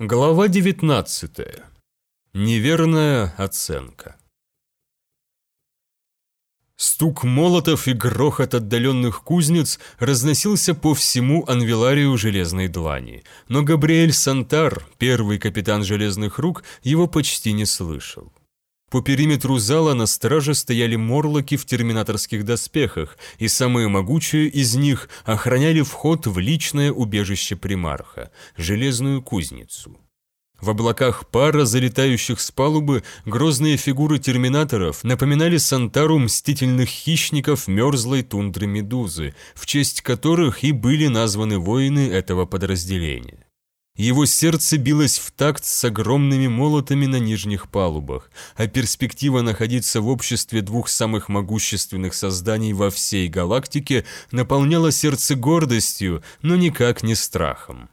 Глава 19. Неверная оценка. Стук молотов и грохот отдаленных кузнец разносился по всему анвиларию Железной Длани, но Габриэль Сантар, первый капитан Железных Рук, его почти не слышал. По периметру зала на страже стояли морлоки в терминаторских доспехах, и самые могучие из них охраняли вход в личное убежище примарха – железную кузницу. В облаках пара, залетающих с палубы, грозные фигуры терминаторов напоминали Сантару мстительных хищников мерзлой тундры Медузы, в честь которых и были названы воины этого подразделения. Его сердце билось в такт с огромными молотами на нижних палубах, а перспектива находиться в обществе двух самых могущественных созданий во всей галактике наполняла сердце гордостью, но никак не страхом.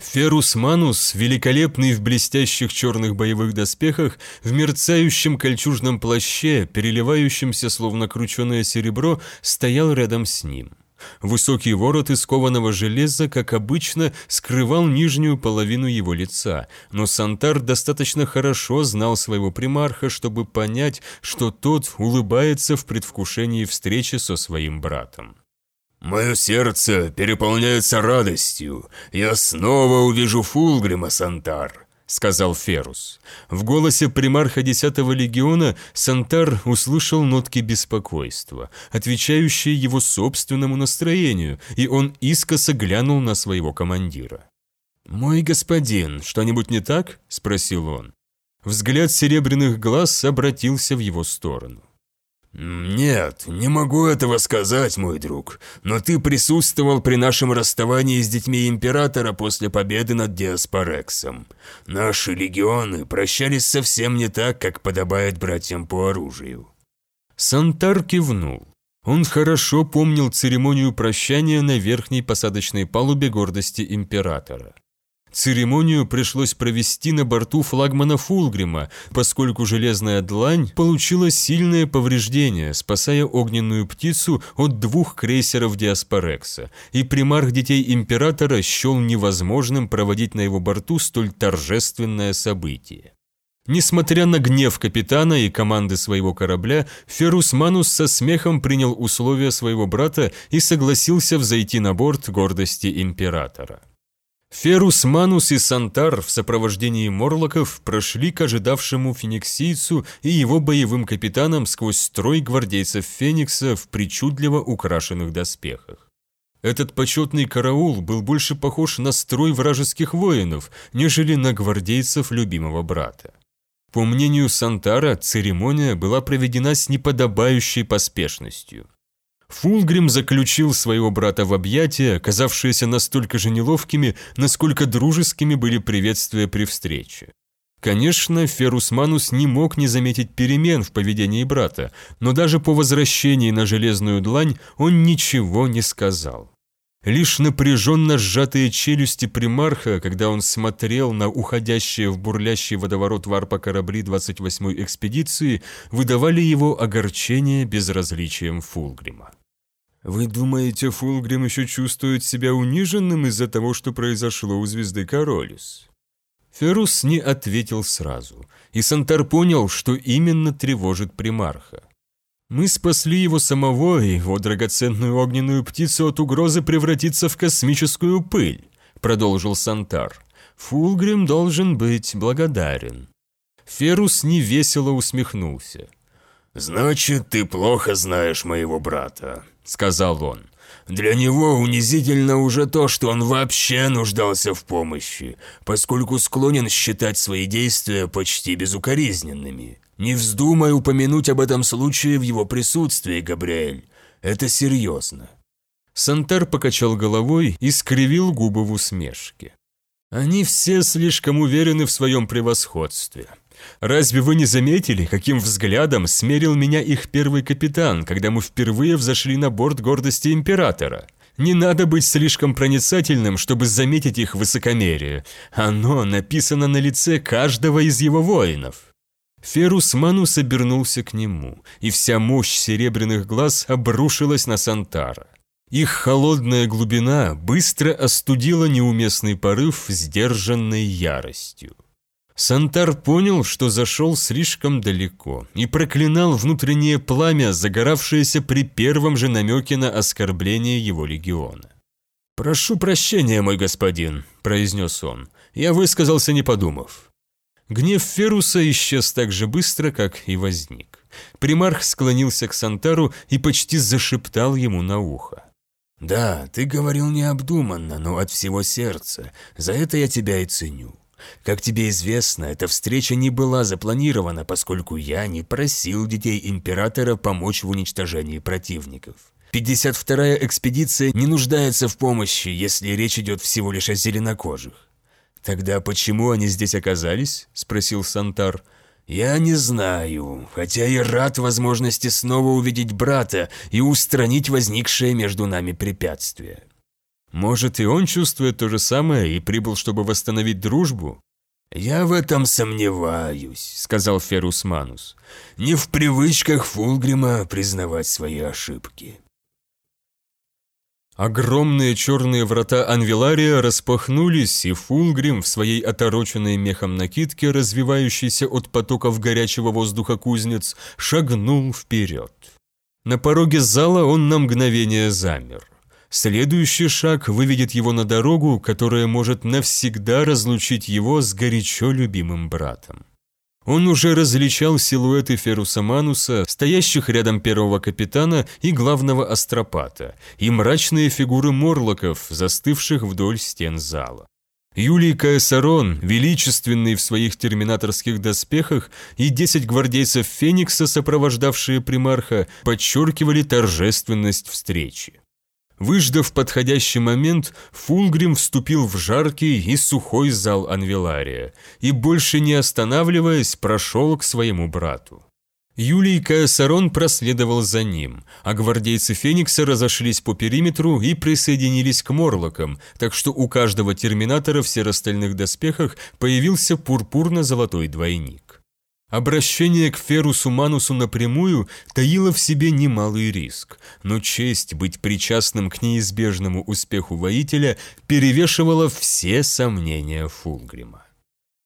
Ферус Манус, великолепный в блестящих черных боевых доспехах, в мерцающем кольчужном плаще, переливающемся словно крученое серебро, стоял рядом с ним. Высокий ворот из кованого железа, как обычно, скрывал нижнюю половину его лица, но Сантар достаточно хорошо знал своего примарха, чтобы понять, что тот улыбается в предвкушении встречи со своим братом. «Мое сердце переполняется радостью. Я снова увижу Фулгрима, Сантар», — сказал Ферус. В голосе примарха десятого легиона Сантар услышал нотки беспокойства, отвечающие его собственному настроению, и он искоса глянул на своего командира. «Мой господин, что-нибудь не так?» — спросил он. Взгляд серебряных глаз обратился в его сторону. «Нет, не могу этого сказать, мой друг, но ты присутствовал при нашем расставании с детьми Императора после победы над Диаспорексом. Наши легионы прощались совсем не так, как подобает братьям по оружию». Сантар кивнул. Он хорошо помнил церемонию прощания на верхней посадочной палубе гордости Императора. Церемонию пришлось провести на борту флагмана Фулгрима, поскольку железная длань получила сильное повреждение, спасая огненную птицу от двух крейсеров Диаспорекса, и примарх детей императора счел невозможным проводить на его борту столь торжественное событие. Несмотря на гнев капитана и команды своего корабля, Ферус Манус со смехом принял условия своего брата и согласился взойти на борт гордости императора. Ферус, Манус и Сантар в сопровождении морлоков прошли к ожидавшему фениксийцу и его боевым капитанам сквозь строй гвардейцев Феникса в причудливо украшенных доспехах. Этот почетный караул был больше похож на строй вражеских воинов, нежели на гвардейцев любимого брата. По мнению Сантара, церемония была проведена с неподобающей поспешностью. Фулгрим заключил своего брата в объятия, казавшиеся настолько же неловкими, насколько дружескими были приветствия при встрече. Конечно, Ферус Манус не мог не заметить перемен в поведении брата, но даже по возвращении на железную длань он ничего не сказал. Лишь напряженно сжатые челюсти примарха, когда он смотрел на уходящие в бурлящий водоворот варпа корабли 28-й экспедиции, выдавали его огорчение безразличием Фулгрима. «Вы думаете, Фулгрим еще чувствует себя униженным из-за того, что произошло у звезды Королис?» Ферус не ответил сразу, и Сантар понял, что именно тревожит примарха. «Мы спасли его самого и его драгоценную огненную птицу от угрозы превратиться в космическую пыль», продолжил Сантар. «Фулгрим должен быть благодарен». Ферус невесело усмехнулся. «Значит, ты плохо знаешь моего брата», — сказал он. «Для него унизительно уже то, что он вообще нуждался в помощи, поскольку склонен считать свои действия почти безукоризненными. Не вздумай упомянуть об этом случае в его присутствии, Габриэль. Это серьезно». Сантар покачал головой и скривил губы в усмешке. «Они все слишком уверены в своем превосходстве. Разве вы не заметили, каким взглядом смерил меня их первый капитан, когда мы впервые взошли на борт гордости императора? Не надо быть слишком проницательным, чтобы заметить их высокомерие. Оно написано на лице каждого из его воинов». Ферус Манус обернулся к нему, и вся мощь серебряных глаз обрушилась на Сантара. Их холодная глубина быстро остудила неуместный порыв сдержанной яростью. Сантар понял, что зашел слишком далеко, и проклинал внутреннее пламя, загоравшееся при первом же намеке на оскорбление его легиона. «Прошу прощения, мой господин», – произнес он. «Я высказался, не подумав». Гнев Феруса исчез так же быстро, как и возник. Примарх склонился к Сантару и почти зашептал ему на ухо. «Да, ты говорил необдуманно, но от всего сердца. За это я тебя и ценю. Как тебе известно, эта встреча не была запланирована, поскольку я не просил детей Императора помочь в уничтожении противников. 52-я экспедиция не нуждается в помощи, если речь идет всего лишь о зеленокожих. «Тогда почему они здесь оказались?» – спросил Сантар. «Я не знаю, хотя и рад возможности снова увидеть брата и устранить возникшее между нами препятствие». «Может, и он чувствует то же самое и прибыл, чтобы восстановить дружбу?» «Я в этом сомневаюсь», — сказал Ферус Манус. «Не в привычках Фулгрима признавать свои ошибки». Огромные черные врата Анвилария распахнулись, и Фулгрим в своей отороченной мехом накидке, развивающейся от потоков горячего воздуха кузнец, шагнул вперед. На пороге зала он на мгновение замер. Следующий шаг выведет его на дорогу, которая может навсегда разлучить его с горячо любимым братом. Он уже различал силуэты Феруса Мануса, стоящих рядом первого капитана и главного астропата, и мрачные фигуры морлоков, застывших вдоль стен зала. Юлий Каэсарон, величественный в своих терминаторских доспехах, и десять гвардейцев Феникса, сопровождавшие примарха, подчеркивали торжественность встречи. Выждав подходящий момент, Фулгрим вступил в жаркий и сухой зал Анвелария и, больше не останавливаясь, прошел к своему брату. Юлий Каэсарон проследовал за ним, а гвардейцы Феникса разошлись по периметру и присоединились к Морлокам, так что у каждого терминатора в серостальных доспехах появился пурпурно-золотой двойник. Обращение к Ферусу Манусу напрямую таило в себе немалый риск, но честь быть причастным к неизбежному успеху воителя перевешивала все сомнения Фулгрима.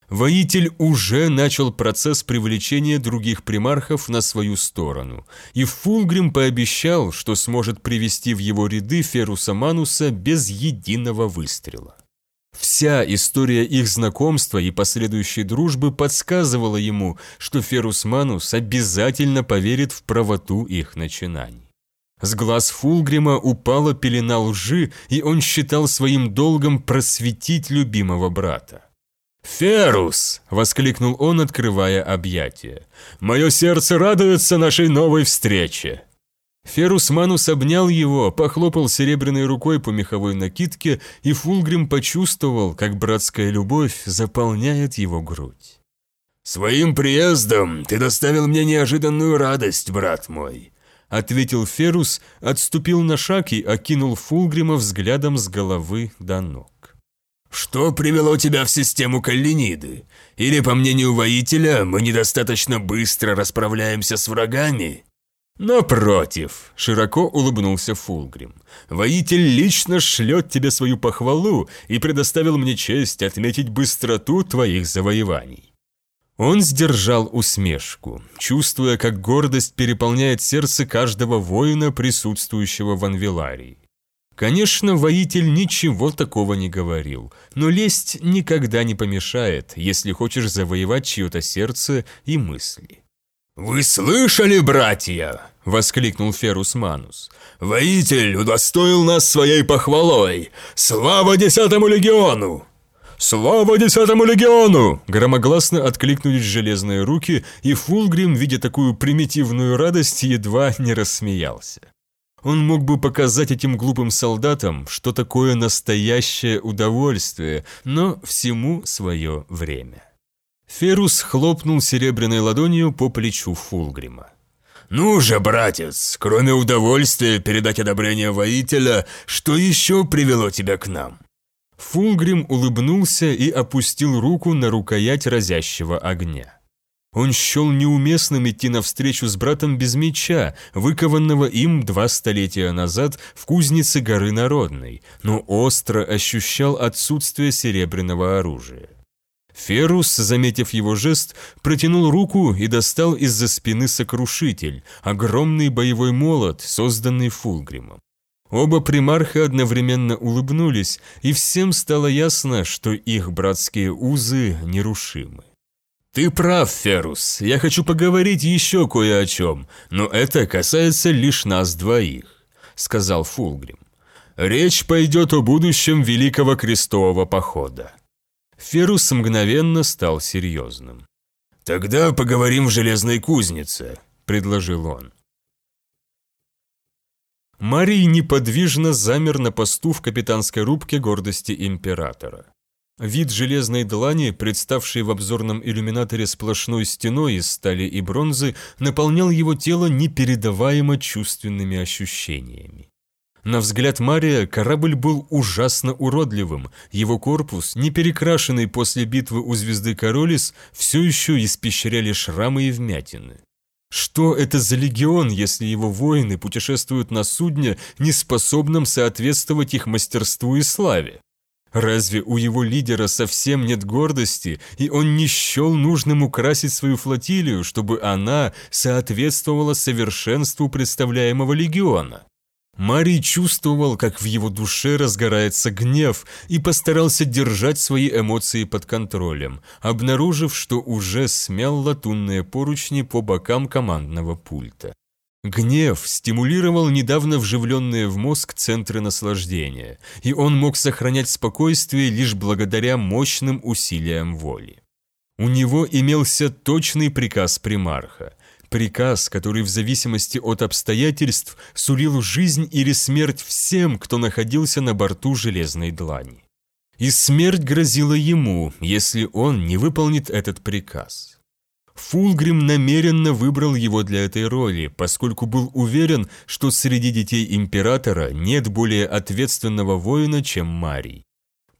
Воитель уже начал процесс привлечения других примархов на свою сторону, и Фулгрим пообещал, что сможет привести в его ряды Феруса Мануса без единого выстрела. Вся история их знакомства и последующей дружбы подсказывала ему, что Ферус Манус обязательно поверит в правоту их начинаний. С глаз Фулгрима упала пелена лжи, и он считал своим долгом просветить любимого брата. «Ферус!» – воскликнул он, открывая объятия. «Мое сердце радуется нашей новой встрече!» Ферус Манус обнял его, похлопал серебряной рукой по меховой накидке, и Фулгрим почувствовал, как братская любовь заполняет его грудь. «Своим приездом ты доставил мне неожиданную радость, брат мой», ответил Ферус, отступил на шаг и окинул Фулгрима взглядом с головы до ног. «Что привело тебя в систему Каллиниды? Или, по мнению воителя, мы недостаточно быстро расправляемся с врагами?» «Напротив», – широко улыбнулся Фулгрим, – «воитель лично шлет тебе свою похвалу и предоставил мне честь отметить быстроту твоих завоеваний». Он сдержал усмешку, чувствуя, как гордость переполняет сердце каждого воина, присутствующего в Анвиларии. Конечно, воитель ничего такого не говорил, но лесть никогда не помешает, если хочешь завоевать чье-то сердце и мысли. «Вы слышали, братья?» – воскликнул Ферус Манус. «Воитель удостоил нас своей похвалой! Слава десятому легиону!» «Слава десятому легиону!» Громогласно откликнулись железные руки, и Фулгрим, видя такую примитивную радость, едва не рассмеялся. Он мог бы показать этим глупым солдатам, что такое настоящее удовольствие, но всему свое время. Ферус хлопнул серебряной ладонью по плечу Фулгрима. «Ну же, братец, кроме удовольствия передать одобрение воителя, что еще привело тебя к нам?» Фулгрим улыбнулся и опустил руку на рукоять разящего огня. Он счел неуместным идти навстречу с братом без меча, выкованного им два столетия назад в кузнице горы Народной, но остро ощущал отсутствие серебряного оружия. Ферус, заметив его жест, протянул руку и достал из-за спины сокрушитель, огромный боевой молот, созданный Фулгримом. Оба примарха одновременно улыбнулись, и всем стало ясно, что их братские узы нерушимы. «Ты прав, Ферус, я хочу поговорить еще кое о чем, но это касается лишь нас двоих», — сказал Фулгрим. «Речь пойдет о будущем Великого Крестового Похода». Ферус мгновенно стал серьезным. «Тогда поговорим в железной кузнице», — предложил он. Марий неподвижно замер на посту в капитанской рубке гордости императора. Вид железной длани, представшей в обзорном иллюминаторе сплошной стеной из стали и бронзы, наполнял его тело непередаваемо чувственными ощущениями. На взгляд Мария корабль был ужасно уродливым, его корпус, не перекрашенный после битвы у звезды Королис, все еще испещряли шрамы и вмятины. Что это за легион, если его воины путешествуют на судне, не способном соответствовать их мастерству и славе? Разве у его лидера совсем нет гордости, и он не счел нужным украсить свою флотилию, чтобы она соответствовала совершенству представляемого легиона? Марий чувствовал, как в его душе разгорается гнев, и постарался держать свои эмоции под контролем, обнаружив, что уже смял латунные поручни по бокам командного пульта. Гнев стимулировал недавно вживленные в мозг центры наслаждения, и он мог сохранять спокойствие лишь благодаря мощным усилиям воли. У него имелся точный приказ примарха, приказ, который в зависимости от обстоятельств сулил жизнь или смерть всем, кто находился на борту железной длани. И смерть грозила ему, если он не выполнит этот приказ. Фулгрим намеренно выбрал его для этой роли, поскольку был уверен, что среди детей императора нет более ответственного воина, чем Марий.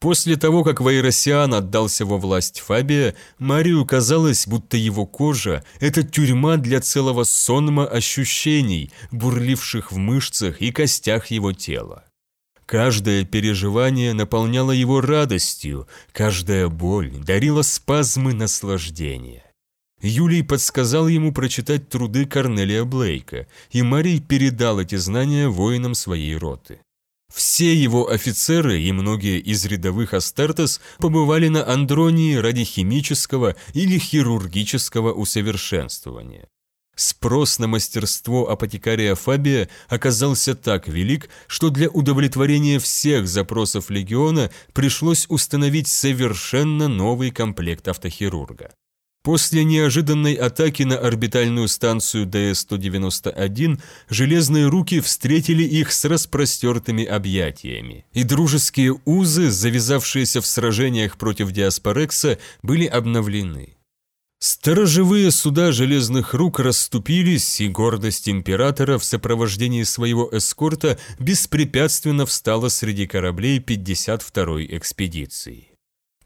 После того, как Вайросиан отдался во власть Фабия, Марию казалось, будто его кожа – это тюрьма для целого сонма ощущений, бурливших в мышцах и костях его тела. Каждое переживание наполняло его радостью, каждая боль дарила спазмы наслаждения. Юлий подсказал ему прочитать труды Корнелия Блейка, и Марий передал эти знания воинам своей роты. Все его офицеры и многие из рядовых Астартес побывали на Андронии ради химического или хирургического усовершенствования. Спрос на мастерство апотекария Фабия оказался так велик, что для удовлетворения всех запросов легиона пришлось установить совершенно новый комплект автохирурга. После неожиданной атаки на орбитальную станцию ДС-191 железные руки встретили их с распростертыми объятиями, и дружеские узы, завязавшиеся в сражениях против Диаспорекса, были обновлены. Сторожевые суда железных рук расступились, и гордость императора в сопровождении своего эскорта беспрепятственно встала среди кораблей 52-й экспедиции.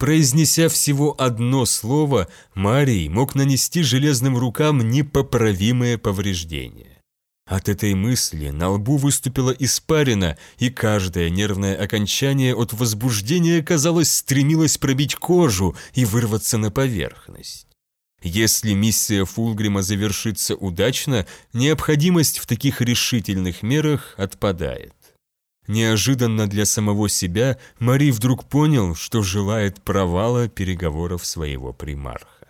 Произнеся всего одно слово, Марий мог нанести железным рукам непоправимое повреждение. От этой мысли на лбу выступила испарина, и каждое нервное окончание от возбуждения, казалось, стремилось пробить кожу и вырваться на поверхность. Если миссия Фулгрима завершится удачно, необходимость в таких решительных мерах отпадает. Неожиданно для самого себя Мари вдруг понял, что желает провала переговоров своего примарха.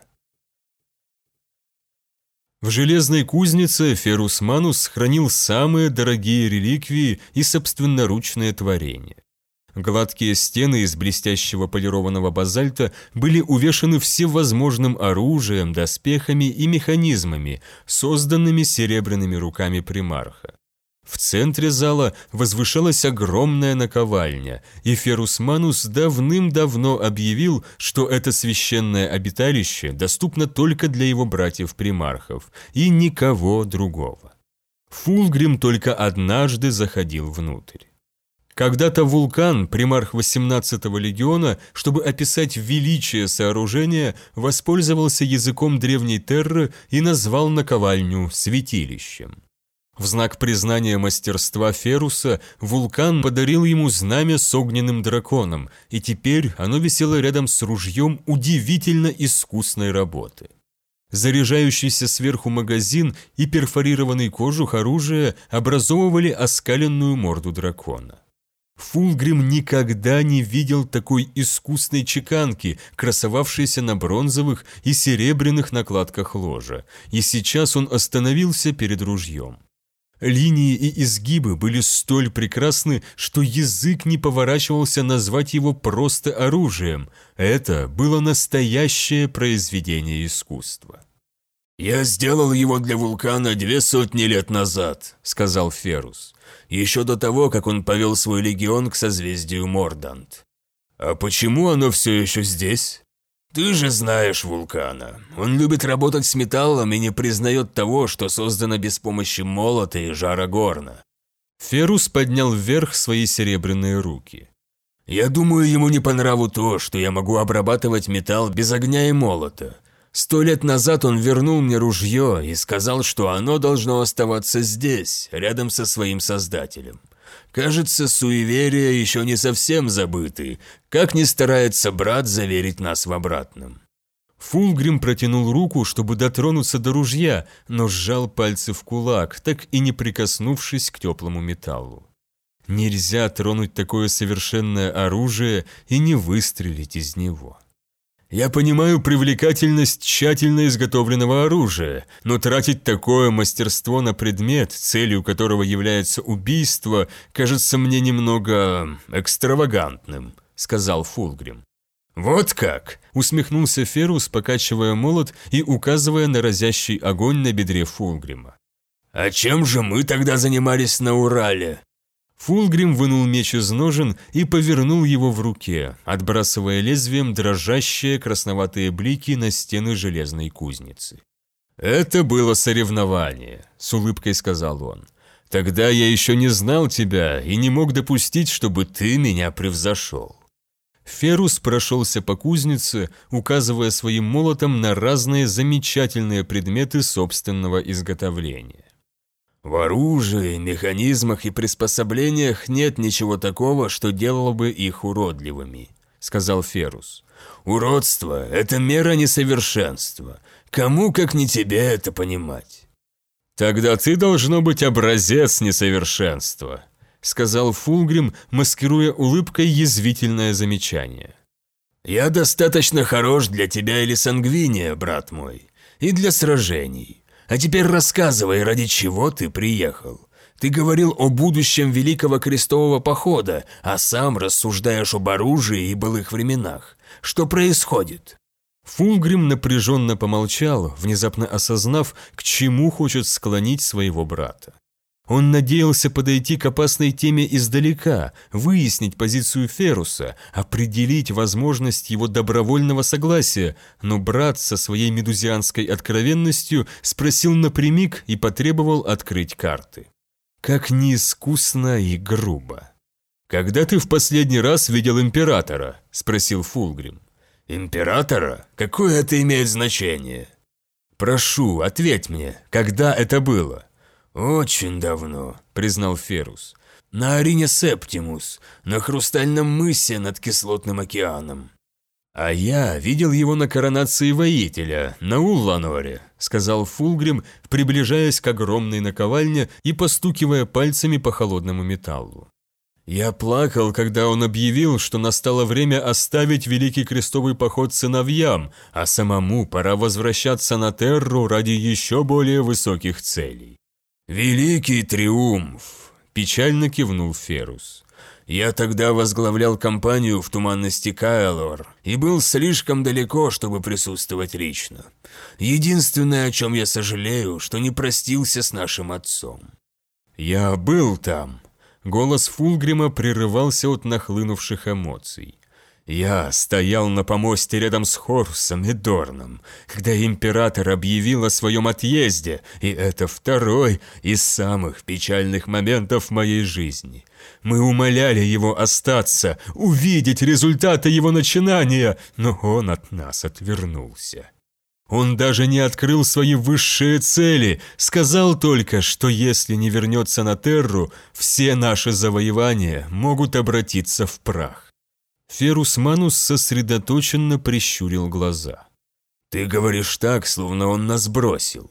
В железной кузнице Ферус Манус хранил самые дорогие реликвии и собственноручные творения. Гладкие стены из блестящего полированного базальта были увешаны всевозможным оружием, доспехами и механизмами, созданными серебряными руками примарха. В центре зала возвышалась огромная наковальня, и Ферус Манус давным-давно объявил, что это священное обиталище доступно только для его братьев-примархов и никого другого. Фулгрим только однажды заходил внутрь. Когда-то вулкан, примарх 18-го легиона, чтобы описать величие сооружения, воспользовался языком древней Терры и назвал наковальню святилищем. В знак признания мастерства Феруса вулкан подарил ему знамя с огненным драконом, и теперь оно висело рядом с ружьем удивительно искусной работы. Заряжающийся сверху магазин и перфорированный кожух оружия образовывали оскаленную морду дракона. Фулгрим никогда не видел такой искусной чеканки, красовавшейся на бронзовых и серебряных накладках ложа, и сейчас он остановился перед ружьем. Линии и изгибы были столь прекрасны, что язык не поворачивался назвать его просто оружием. Это было настоящее произведение искусства. «Я сделал его для вулкана две сотни лет назад», — сказал Ферус еще до того, как он повел свой легион к созвездию Мордант. А почему оно все еще здесь? Ты же знаешь вулкана. Он любит работать с металлом и не признает того, что создано без помощи молота и жара горна. Ферус поднял вверх свои серебряные руки. Я думаю, ему не по нраву то, что я могу обрабатывать металл без огня и молота. Сто лет назад он вернул мне ружье и сказал, что оно должно оставаться здесь, рядом со своим создателем. Кажется, суеверия еще не совсем забыты, как ни старается брат заверить нас в обратном. Фулгрим протянул руку, чтобы дотронуться до ружья, но сжал пальцы в кулак, так и не прикоснувшись к теплому металлу. Нельзя тронуть такое совершенное оружие и не выстрелить из него. Я понимаю привлекательность тщательно изготовленного оружия, но тратить такое мастерство на предмет, целью которого является убийство, кажется мне немного экстравагантным», — сказал Фулгрим. «Вот как!» — усмехнулся Ферус, покачивая молот и указывая на разящий огонь на бедре Фулгрима. «А чем же мы тогда занимались на Урале?» Фулгрим вынул меч из ножен и повернул его в руке, отбрасывая лезвием дрожащие красноватые блики на стены железной кузницы. «Это было соревнование», — с улыбкой сказал он. «Тогда я еще не знал тебя и не мог допустить, чтобы ты меня превзошел». Ферус прошелся по кузнице, указывая своим молотом на разные замечательные предметы собственного изготовления. В оружии, механизмах и приспособлениях нет ничего такого, что делало бы их уродливыми, сказал Ферус. Уродство – это мера несовершенства. Кому, как не тебе, это понимать? Тогда ты должно быть образец несовершенства, сказал Фулгрим, маскируя улыбкой язвительное замечание. «Я достаточно хорош для тебя или сангвиния, брат мой, и для сражений. А теперь рассказывай, ради чего ты приехал. Ты говорил о будущем Великого Крестового Похода, а сам рассуждаешь об оружии и былых временах. Что происходит?» Фулгрим напряженно помолчал, внезапно осознав, к чему хочет склонить своего брата. Он надеялся подойти к опасной теме издалека, выяснить позицию Феруса, определить возможность его добровольного согласия, но брат со своей медузианской откровенностью спросил напрямик и потребовал открыть карты. Как неискусно и грубо. «Когда ты в последний раз видел императора?» – спросил Фулгрим. «Императора? Какое это имеет значение?» «Прошу, ответь мне, когда это было?» «Очень давно», — признал Ферус. «На арене Септимус, на хрустальном мысе над кислотным океаном». «А я видел его на коронации воителя, на Улланоре», — сказал Фулгрим, приближаясь к огромной наковальне и постукивая пальцами по холодному металлу. «Я плакал, когда он объявил, что настало время оставить Великий Крестовый Поход сыновьям, а самому пора возвращаться на Терру ради еще более высоких целей. «Великий триумф!» – печально кивнул Ферус. «Я тогда возглавлял компанию в туманности Кайлор и был слишком далеко, чтобы присутствовать лично. Единственное, о чем я сожалею, что не простился с нашим отцом». «Я был там», – голос Фулгрима прерывался от нахлынувших эмоций. Я стоял на помосте рядом с Хорусом и Дорном, когда император объявил о своем отъезде, и это второй из самых печальных моментов моей жизни. Мы умоляли его остаться, увидеть результаты его начинания, но он от нас отвернулся. Он даже не открыл свои высшие цели, сказал только, что если не вернется на Терру, все наши завоевания могут обратиться в прах. Ферус Манус сосредоточенно прищурил глаза. «Ты говоришь так, словно он нас бросил».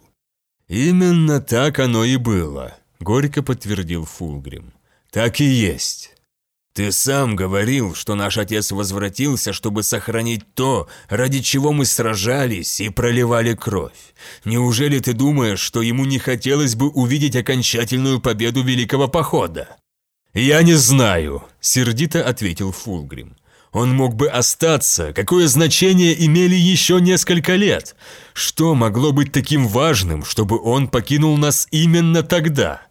«Именно так оно и было», — горько подтвердил Фулгрим. «Так и есть». «Ты сам говорил, что наш отец возвратился, чтобы сохранить то, ради чего мы сражались и проливали кровь. Неужели ты думаешь, что ему не хотелось бы увидеть окончательную победу Великого Похода?» «Я не знаю», — сердито ответил Фулгрим. Он мог бы остаться, какое значение имели еще несколько лет? Что могло быть таким важным, чтобы он покинул нас именно тогда?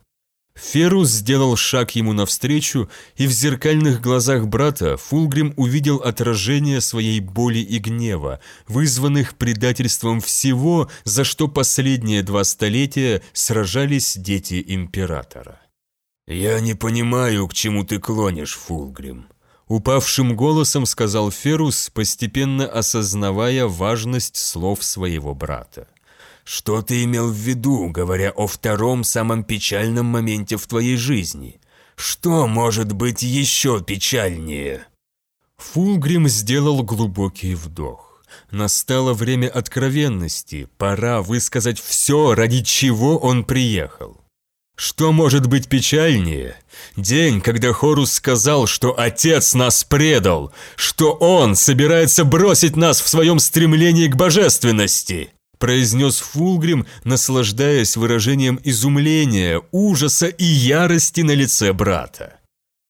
Ферус сделал шаг ему навстречу, и в зеркальных глазах брата Фулгрим увидел отражение своей боли и гнева, вызванных предательством всего, за что последние два столетия сражались дети Императора. «Я не понимаю, к чему ты клонишь, Фулгрим», Упавшим голосом сказал Ферус, постепенно осознавая важность слов своего брата. «Что ты имел в виду, говоря о втором самом печальном моменте в твоей жизни? Что может быть еще печальнее?» Фулгрим сделал глубокий вдох. Настало время откровенности, пора высказать все, ради чего он приехал. Что может быть печальнее? День, когда Хорус сказал, что отец нас предал, что он собирается бросить нас в своем стремлении к божественности, произнес Фулгрим, наслаждаясь выражением изумления, ужаса и ярости на лице брата.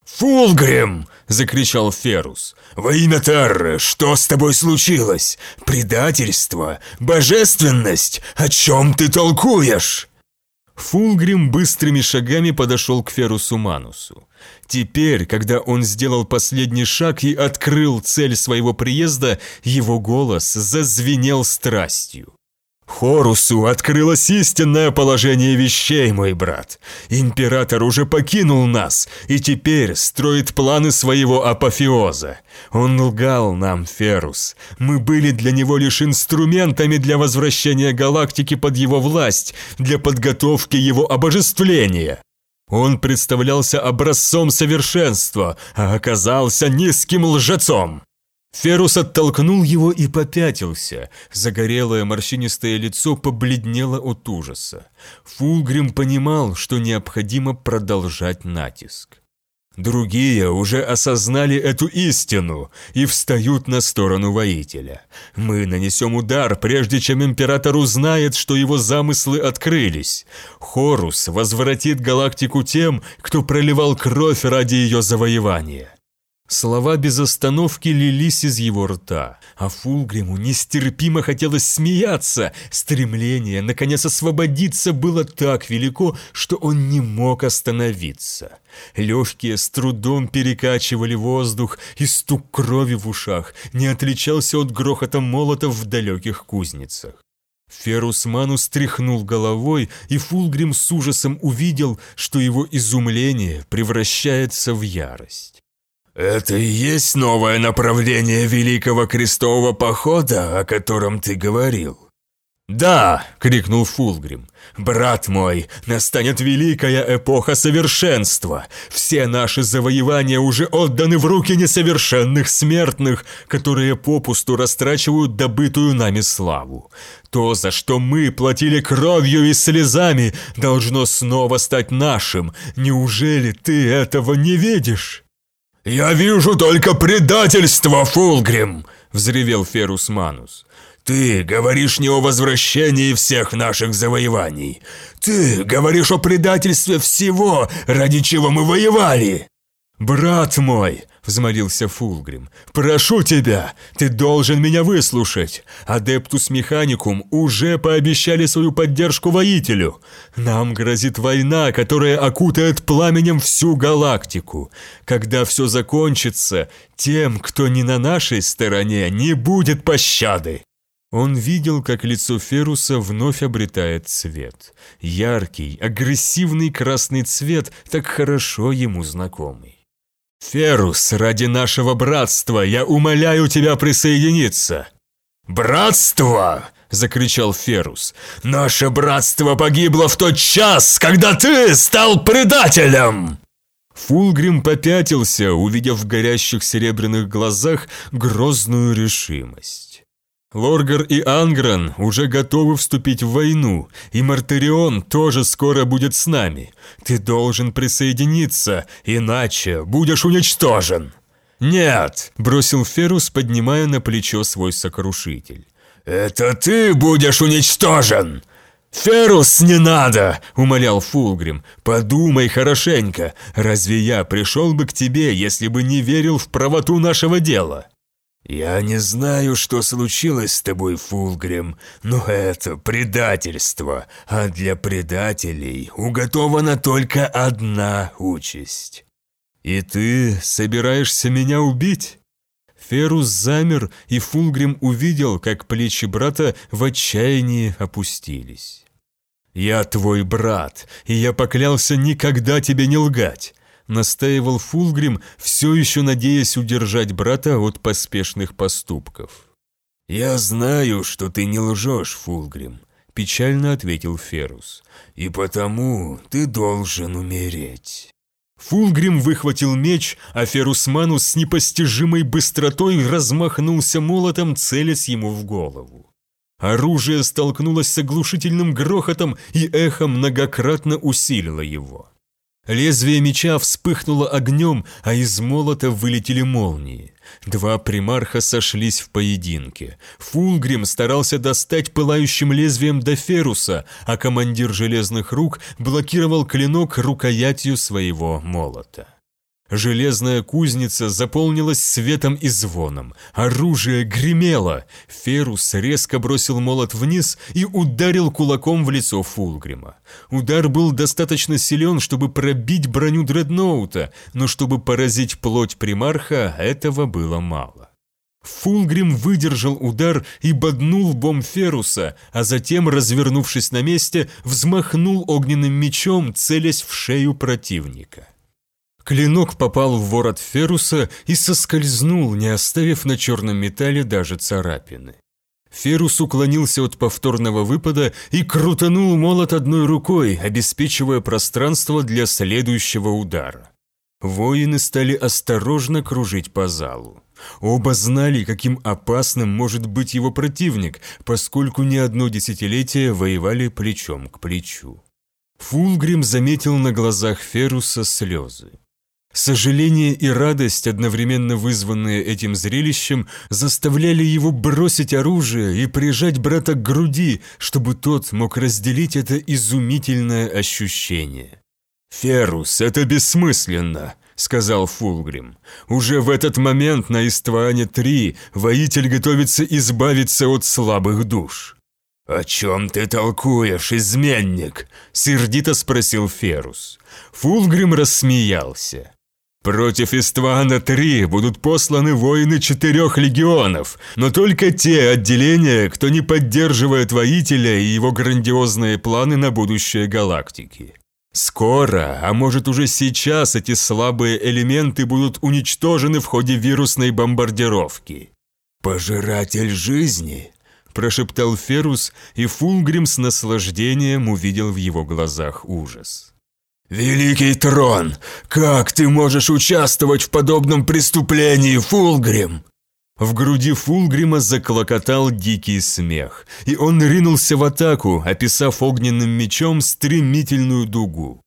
«Фулгрим!» – закричал Ферус. «Во имя Терры, что с тобой случилось? Предательство? Божественность? О чем ты толкуешь?» Фулгрим быстрыми шагами подошел к Ферусу Манусу. Теперь, когда он сделал последний шаг и открыл цель своего приезда, его голос зазвенел страстью. Хорусу открылось истинное положение вещей, мой брат. Император уже покинул нас и теперь строит планы своего апофеоза. Он лгал нам, Ферус. Мы были для него лишь инструментами для возвращения галактики под его власть, для подготовки его обожествления. Он представлялся образцом совершенства, а оказался низким лжецом. Ферус оттолкнул его и попятился. Загорелое морщинистое лицо побледнело от ужаса. Фулгрим понимал, что необходимо продолжать натиск. Другие уже осознали эту истину и встают на сторону воителя. Мы нанесем удар, прежде чем император узнает, что его замыслы открылись. Хорус возвратит галактику тем, кто проливал кровь ради ее завоевания. Слова без остановки лились из его рта, а Фулгриму нестерпимо хотелось смеяться. Стремление, наконец, освободиться было так велико, что он не мог остановиться. Легкие с трудом перекачивали воздух, и стук крови в ушах не отличался от грохота молотов в далеких кузницах. Ферус Манус тряхнул головой, и Фулгрим с ужасом увидел, что его изумление превращается в ярость. «Это и есть новое направление Великого Крестового Похода, о котором ты говорил?» «Да!» — крикнул Фулгрим. «Брат мой, настанет великая эпоха совершенства. Все наши завоевания уже отданы в руки несовершенных смертных, которые попусту растрачивают добытую нами славу. То, за что мы платили кровью и слезами, должно снова стать нашим. Неужели ты этого не видишь?» «Я вижу только предательство, Фулгрим!» – взревел Ферус Манус. «Ты говоришь не о возвращении всех наших завоеваний. Ты говоришь о предательстве всего, ради чего мы воевали!» «Брат мой!» – взмолился Фулгрим. «Прошу тебя! Ты должен меня выслушать! Адептус Механикум уже пообещали свою поддержку воителю! Нам грозит война, которая окутает пламенем всю галактику! Когда все закончится, тем, кто не на нашей стороне, не будет пощады!» Он видел, как лицо Феруса вновь обретает цвет. Яркий, агрессивный красный цвет, так хорошо ему знакомый. «Ферус, ради нашего братства я умоляю тебя присоединиться!» «Братство!» – закричал Ферус. «Наше братство погибло в тот час, когда ты стал предателем!» Фулгрим попятился, увидев в горящих серебряных глазах грозную решимость. Лоргар и Ангран уже готовы вступить в войну, и Мартерион тоже скоро будет с нами. Ты должен присоединиться, иначе будешь уничтожен». «Нет!» – бросил Ферус, поднимая на плечо свой сокрушитель. «Это ты будешь уничтожен!» «Ферус, не надо!» – умолял Фулгрим. «Подумай хорошенько, разве я пришел бы к тебе, если бы не верил в правоту нашего дела?» «Я не знаю, что случилось с тобой, Фулгрим, но это предательство, а для предателей уготована только одна участь». «И ты собираешься меня убить?» Ферус замер, и Фулгрим увидел, как плечи брата в отчаянии опустились. «Я твой брат, и я поклялся никогда тебе не лгать настаивал Фулгрим, все еще надеясь удержать брата от поспешных поступков. «Я знаю, что ты не лжешь, Фулгрим», – печально ответил Ферус. «И потому ты должен умереть». Фулгрим выхватил меч, а Ферус Манус с непостижимой быстротой размахнулся молотом, целясь ему в голову. Оружие столкнулось с оглушительным грохотом и эхом многократно усилило его. Лезвие меча вспыхнуло огнем, а из молота вылетели молнии. Два примарха сошлись в поединке. Фулгрим старался достать пылающим лезвием до Феруса, а командир железных рук блокировал клинок рукоятью своего молота. Железная кузница заполнилась светом и звоном. Оружие гремело. Ферус резко бросил молот вниз и ударил кулаком в лицо Фулгрима. Удар был достаточно силен, чтобы пробить броню дредноута, но чтобы поразить плоть примарха, этого было мало. Фулгрим выдержал удар и боднул бом Феруса, а затем, развернувшись на месте, взмахнул огненным мечом, целясь в шею противника. Клинок попал в ворот Феруса и соскользнул, не оставив на черном металле даже царапины. Ферус уклонился от повторного выпада и крутанул молот одной рукой, обеспечивая пространство для следующего удара. Воины стали осторожно кружить по залу. Оба знали, каким опасным может быть его противник, поскольку не одно десятилетие воевали плечом к плечу. Фулгрим заметил на глазах Феруса слезы. Сожаление и радость, одновременно вызванные этим зрелищем, заставляли его бросить оружие и прижать брата к груди, чтобы тот мог разделить это изумительное ощущение. «Ферус, это бессмысленно», — сказал Фулгрим. «Уже в этот момент на Истване-3 воитель готовится избавиться от слабых душ». «О чем ты толкуешь, изменник?» — сердито спросил Ферус. Фулгрим рассмеялся. Против Иствана-3 будут посланы воины четырех легионов, но только те отделения, кто не поддерживает воителя и его грандиозные планы на будущее галактики. Скоро, а может уже сейчас, эти слабые элементы будут уничтожены в ходе вирусной бомбардировки. «Пожиратель жизни», – прошептал Ферус, и Фулгрим с наслаждением увидел в его глазах ужас. «Великий трон! Как ты можешь участвовать в подобном преступлении, Фулгрим?» В груди Фулгрима заклокотал дикий смех, и он ринулся в атаку, описав огненным мечом стремительную дугу.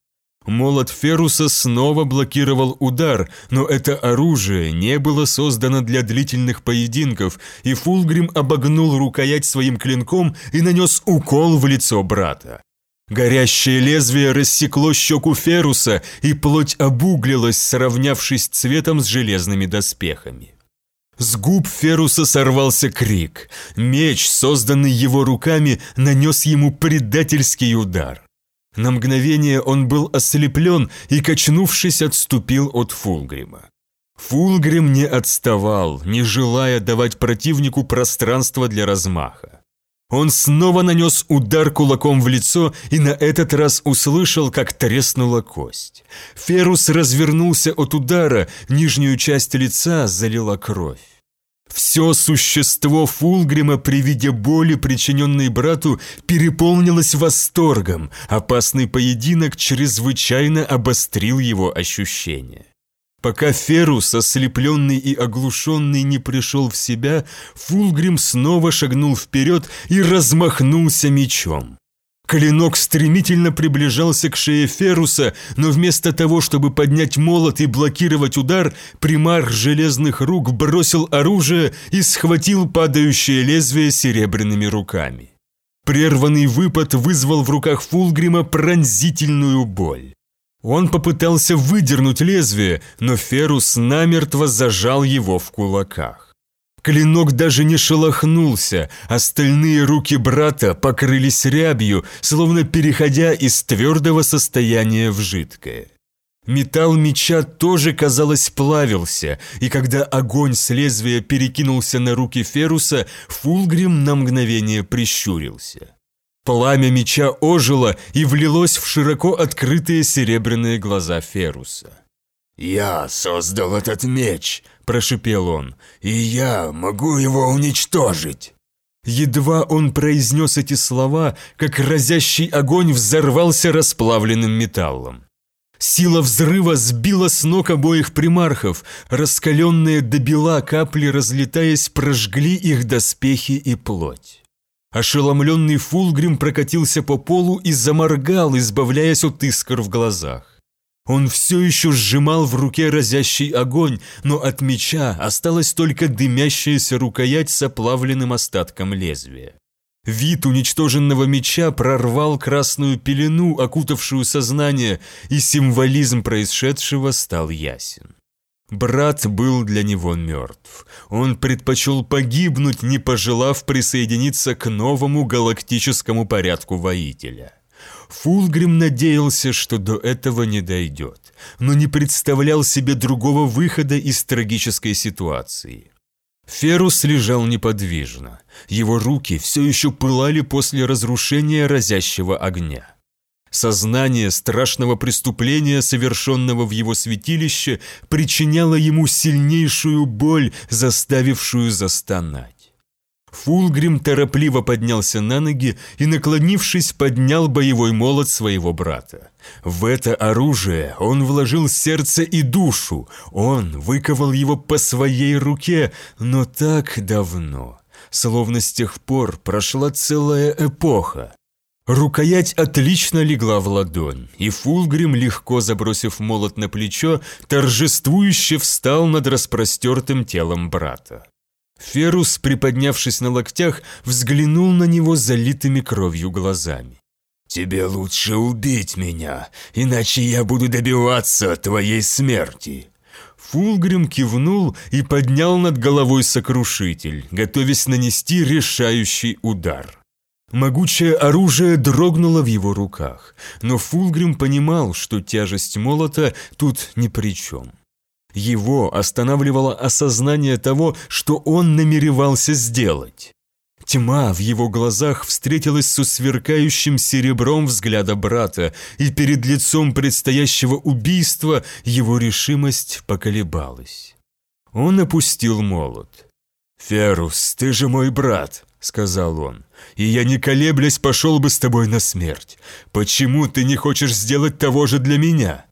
Молот Феруса снова блокировал удар, но это оружие не было создано для длительных поединков, и Фулгрим обогнул рукоять своим клинком и нанес укол в лицо брата. Горящее лезвие рассекло щеку Феруса, и плоть обуглилась, сравнявшись цветом с железными доспехами. С губ Феруса сорвался крик. Меч, созданный его руками, нанес ему предательский удар. На мгновение он был ослеплен и, качнувшись, отступил от Фулгрима. Фулгрим не отставал, не желая давать противнику пространство для размаха. Он снова нанес удар кулаком в лицо и на этот раз услышал, как треснула кость. Ферус развернулся от удара, нижнюю часть лица залила кровь. Все существо Фулгрима при виде боли, причиненной брату, переполнилось восторгом. Опасный поединок чрезвычайно обострил его ощущения. Пока Ферус, ослепленный и оглушенный, не пришел в себя, Фулгрим снова шагнул вперед и размахнулся мечом. Клинок стремительно приближался к шее Феруса, но вместо того, чтобы поднять молот и блокировать удар, примар железных рук бросил оружие и схватил падающее лезвие серебряными руками. Прерванный выпад вызвал в руках Фулгрима пронзительную боль. Он попытался выдернуть лезвие, но Ферус намертво зажал его в кулаках. Клинок даже не шелохнулся, остальные руки брата покрылись рябью, словно переходя из твердого состояния в жидкое. Металл меча тоже, казалось, плавился, и когда огонь с лезвия перекинулся на руки Феруса, Фулгрим на мгновение прищурился. Пламя меча ожило и влилось в широко открытые серебряные глаза Феруса. «Я создал этот меч», – прошипел он, – «и я могу его уничтожить». Едва он произнес эти слова, как разящий огонь взорвался расплавленным металлом. Сила взрыва сбила с ног обоих примархов, раскаленные до бела капли, разлетаясь, прожгли их доспехи и плоть. Ошеломленный Фулгрим прокатился по полу и заморгал, избавляясь от искр в глазах. Он все еще сжимал в руке разящий огонь, но от меча осталась только дымящаяся рукоять с оплавленным остатком лезвия. Вид уничтоженного меча прорвал красную пелену, окутавшую сознание, и символизм происшедшего стал ясен. Брат был для него мертв. Он предпочел погибнуть, не пожелав присоединиться к новому галактическому порядку воителя. Фулгрим надеялся, что до этого не дойдет, но не представлял себе другого выхода из трагической ситуации. Ферус лежал неподвижно. Его руки все еще пылали после разрушения разящего огня. Сознание страшного преступления, совершенного в его святилище, причиняло ему сильнейшую боль, заставившую застонать. Фулгрим торопливо поднялся на ноги и, наклонившись, поднял боевой молот своего брата. В это оружие он вложил сердце и душу, он выковал его по своей руке, но так давно, словно с тех пор прошла целая эпоха. Рукоять отлично легла в ладонь, и Фулгрим, легко забросив молот на плечо, торжествующе встал над распростертым телом брата. Ферус, приподнявшись на локтях, взглянул на него залитыми кровью глазами. «Тебе лучше убить меня, иначе я буду добиваться твоей смерти». Фулгрим кивнул и поднял над головой сокрушитель, готовясь нанести решающий удар. Могучее оружие дрогнуло в его руках, но Фулгрим понимал, что тяжесть молота тут ни при чем. Его останавливало осознание того, что он намеревался сделать. Тьма в его глазах встретилась со сверкающим серебром взгляда брата, и перед лицом предстоящего убийства его решимость поколебалась. Он опустил молот. «Ферус, ты же мой брат», — сказал он и я не колеблясь пошел бы с тобой на смерть. Почему ты не хочешь сделать того же для меня?»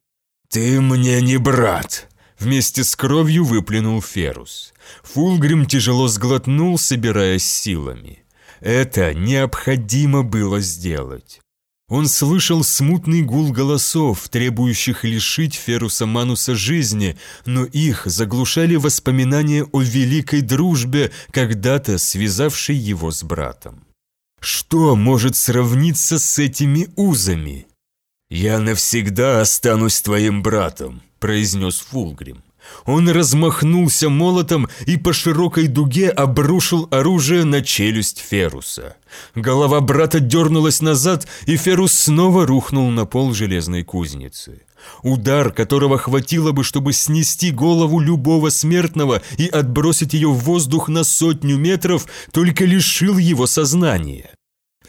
«Ты мне не брат!» Вместе с кровью выплюнул Ферус. Фулгрим тяжело сглотнул, собираясь силами. Это необходимо было сделать. Он слышал смутный гул голосов, требующих лишить Феруса Мануса жизни, но их заглушали воспоминания о великой дружбе, когда-то связавшей его с братом. Что может сравниться с этими узами? «Я навсегда останусь твоим братом», – произнес Фулгрим. Он размахнулся молотом и по широкой дуге обрушил оружие на челюсть Феруса. Голова брата дернулась назад, и Ферус снова рухнул на пол железной кузницы. Удар, которого хватило бы, чтобы снести голову любого смертного и отбросить ее в воздух на сотню метров, только лишил его сознания.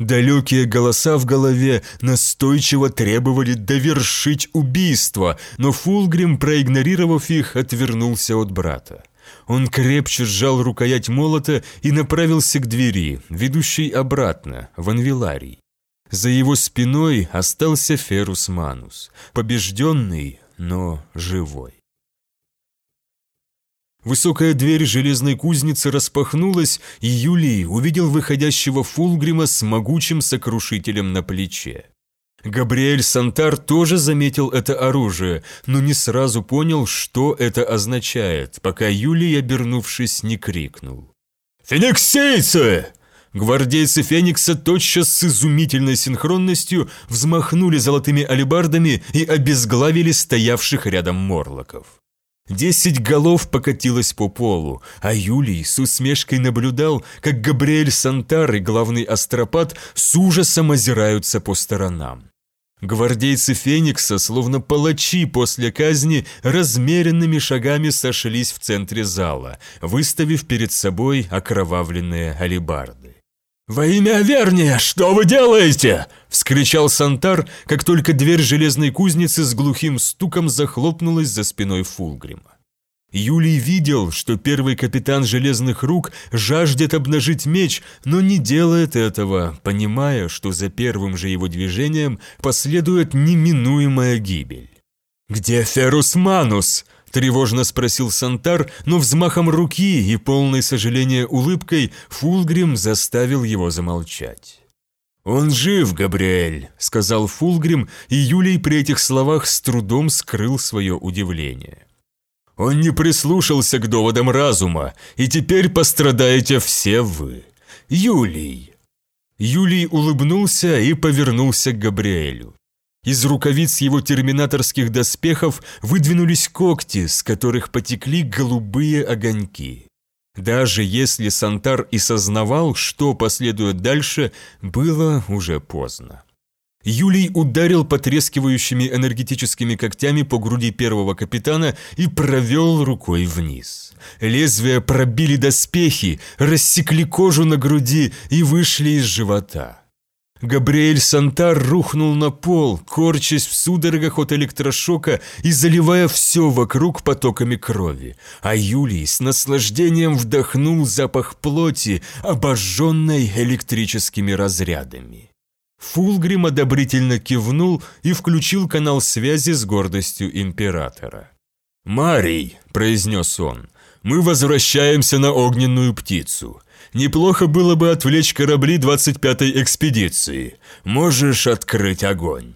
Далекие голоса в голове настойчиво требовали довершить убийство, но Фулгрим, проигнорировав их, отвернулся от брата. Он крепче сжал рукоять молота и направился к двери, ведущей обратно, в Анвиларий. За его спиной остался Ферус Манус, побежденный, но живой. Высокая дверь железной кузницы распахнулась, и Юлий увидел выходящего Фулгрима с могучим сокрушителем на плече. Габриэль Сантар тоже заметил это оружие, но не сразу понял, что это означает, пока Юлий, обернувшись, не крикнул. «Фениксийцы!» Гвардейцы Феникса тотчас с изумительной синхронностью взмахнули золотыми алебардами и обезглавили стоявших рядом морлоков. Десять голов покатилось по полу, а Юлий с усмешкой наблюдал, как Габриэль Сантар и главный астропат с ужасом озираются по сторонам. Гвардейцы Феникса, словно палачи после казни, размеренными шагами сошлись в центре зала, выставив перед собой окровавленные алебарды. «Во имя Верния, что вы делаете?» – вскричал Сантар, как только дверь железной кузницы с глухим стуком захлопнулась за спиной Фулгрима. Юлий видел, что первый капитан Железных Рук жаждет обнажить меч, но не делает этого, понимая, что за первым же его движением последует неминуемая гибель. «Где Ферус Манус?» Тревожно спросил Сантар, но взмахом руки и полной сожаления улыбкой Фулгрим заставил его замолчать. «Он жив, Габриэль», — сказал Фулгрим, и Юлий при этих словах с трудом скрыл свое удивление. «Он не прислушался к доводам разума, и теперь пострадаете все вы. Юлий!» Юлий улыбнулся и повернулся к Габриэлю. Из рукавиц его терминаторских доспехов выдвинулись когти, с которых потекли голубые огоньки. Даже если Сантар и сознавал, что последует дальше, было уже поздно. Юлий ударил потрескивающими энергетическими когтями по груди первого капитана и провел рукой вниз. Лезвия пробили доспехи, рассекли кожу на груди и вышли из живота. Габриэль Сантар рухнул на пол, корчась в судорогах от электрошока и заливая все вокруг потоками крови, а Юлий с наслаждением вдохнул запах плоти, обожженной электрическими разрядами. Фулгрим одобрительно кивнул и включил канал связи с гордостью императора. «Марий», — произнес он, — «мы возвращаемся на огненную птицу. Неплохо было бы отвлечь корабли 25-й экспедиции. Можешь открыть огонь».